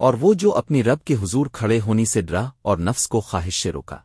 اور وہ جو اپنی رب کے حضور کھڑے ہونی سے ڈرا اور نفس کو خواہش سے روکا۔